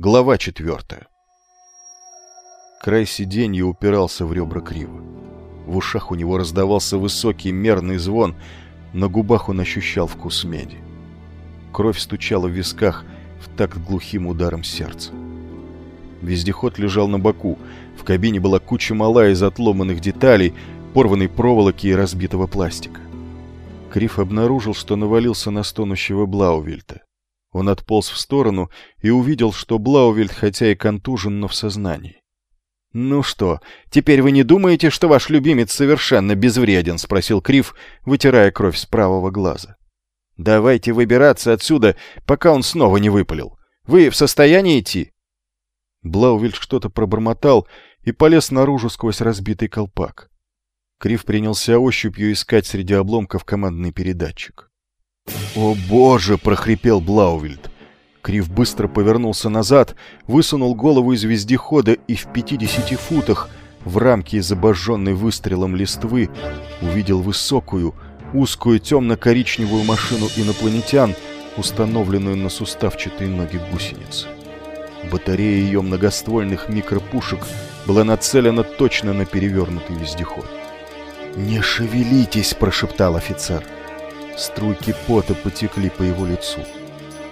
Глава четвертая. Край сиденья упирался в ребра криво. В ушах у него раздавался высокий мерный звон, на губах он ощущал вкус меди. Кровь стучала в висках в такт глухим ударом сердца. Вездеход лежал на боку, в кабине была куча мала из отломанных деталей, порванной проволоки и разбитого пластика. Крив обнаружил, что навалился на стонущего Блаувельта. Он отполз в сторону и увидел, что Блаувельт, хотя и контужен, но в сознании. «Ну что, теперь вы не думаете, что ваш любимец совершенно безвреден?» — спросил Крив, вытирая кровь с правого глаза. «Давайте выбираться отсюда, пока он снова не выпалил. Вы в состоянии идти?» Блаувельт что-то пробормотал и полез наружу сквозь разбитый колпак. Крив принялся ощупью искать среди обломков командный передатчик. «О боже!» — прохрипел Блаувельд. Крив быстро повернулся назад, высунул голову из вездехода и в 50 футах в рамке из обожженной выстрелом листвы увидел высокую, узкую темно-коричневую машину инопланетян, установленную на суставчатые ноги гусеницы. Батарея ее многоствольных микропушек была нацелена точно на перевернутый вездеход. «Не шевелитесь!» — прошептал офицер. Струйки пота потекли по его лицу.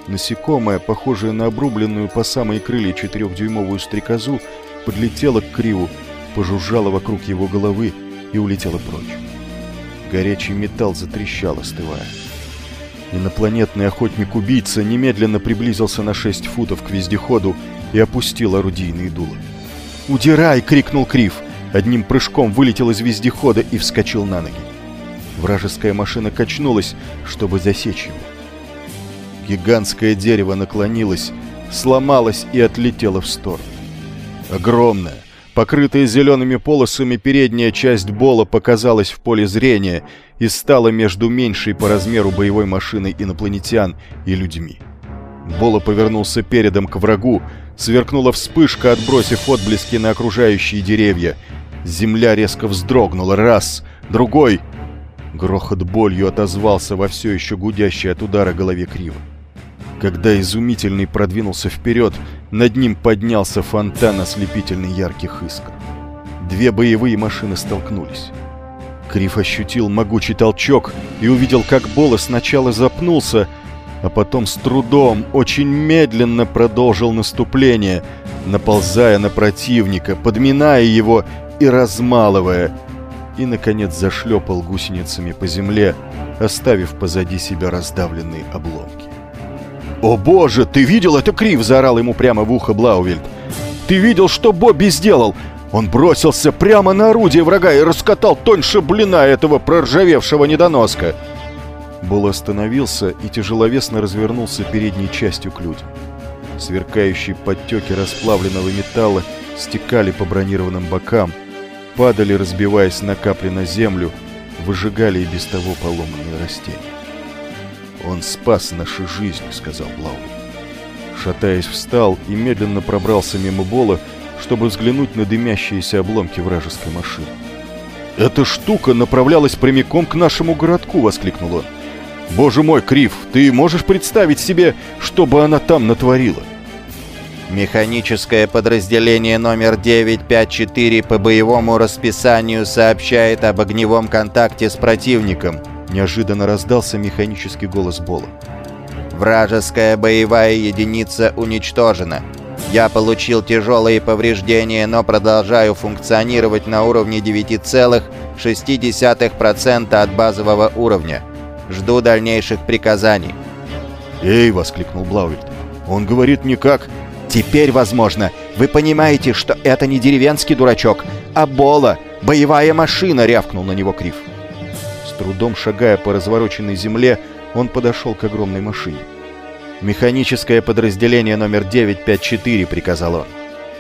Насекомое, похожее на обрубленную по самой крылья четырехдюймовую стрекозу, подлетело к Криву, пожужжало вокруг его головы и улетело прочь. Горячий металл затрещал, остывая. Инопланетный охотник-убийца немедленно приблизился на шесть футов к вездеходу и опустил орудийные дула. «Удирай!» — крикнул Крив. Одним прыжком вылетел из вездехода и вскочил на ноги. Вражеская машина качнулась, чтобы засечь его. Гигантское дерево наклонилось, сломалось и отлетело в сторону. Огромная, покрытая зелеными полосами передняя часть Бола показалась в поле зрения и стала между меньшей по размеру боевой машиной инопланетян и людьми. Бола повернулся передом к врагу, сверкнула вспышка, отбросив отблески на окружающие деревья. Земля резко вздрогнула. Раз, другой — Грохот болью отозвался во все еще гудящей от удара голове криво. Когда изумительный продвинулся вперед, над ним поднялся фонтан ослепительно ярких искр. Две боевые машины столкнулись. Крив ощутил могучий толчок и увидел, как Бола сначала запнулся, а потом с трудом, очень медленно продолжил наступление, наползая на противника, подминая его и размалывая, и, наконец, зашлепал гусеницами по земле, оставив позади себя раздавленные обломки. «О боже, ты видел это, Крив?» — заорал ему прямо в ухо Блаувельд. «Ты видел, что Бобби сделал? Он бросился прямо на орудие врага и раскатал тоньше блина этого проржавевшего недоноска!» Бол остановился и тяжеловесно развернулся передней частью к людям. Сверкающие подтеки расплавленного металла стекали по бронированным бокам, падали, разбиваясь на капли на землю, выжигали и без того поломанные растения. «Он спас наши жизни», — сказал Блау. Шатаясь, встал и медленно пробрался мимо Бола, чтобы взглянуть на дымящиеся обломки вражеской машины. «Эта штука направлялась прямиком к нашему городку!» — воскликнул он. «Боже мой, Крив, ты можешь представить себе, что бы она там натворила?» Механическое подразделение номер 954 по боевому расписанию сообщает об огневом контакте с противником. Неожиданно раздался механический голос Бола. Вражеская боевая единица уничтожена. Я получил тяжелые повреждения, но продолжаю функционировать на уровне 9,6% от базового уровня. Жду дальнейших приказаний. «Эй!» — воскликнул Блауэльт. «Он говорит не как...» Теперь, возможно, вы понимаете, что это не деревенский дурачок, а Бола, боевая машина, рявкнул на него Крив. С трудом шагая по развороченной земле, он подошел к огромной машине. «Механическое подразделение номер 954», — приказал он.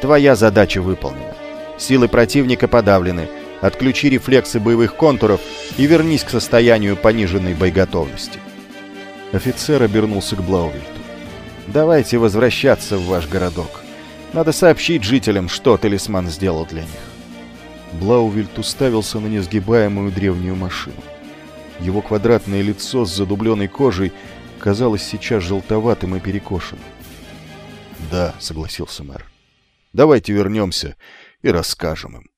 «Твоя задача выполнена. Силы противника подавлены. Отключи рефлексы боевых контуров и вернись к состоянию пониженной боеготовности». Офицер обернулся к Блаувельту. Давайте возвращаться в ваш городок. Надо сообщить жителям, что талисман сделал для них. Блаувельт уставился на несгибаемую древнюю машину. Его квадратное лицо с задубленной кожей казалось сейчас желтоватым и перекошенным. Да, согласился мэр. Давайте вернемся и расскажем им.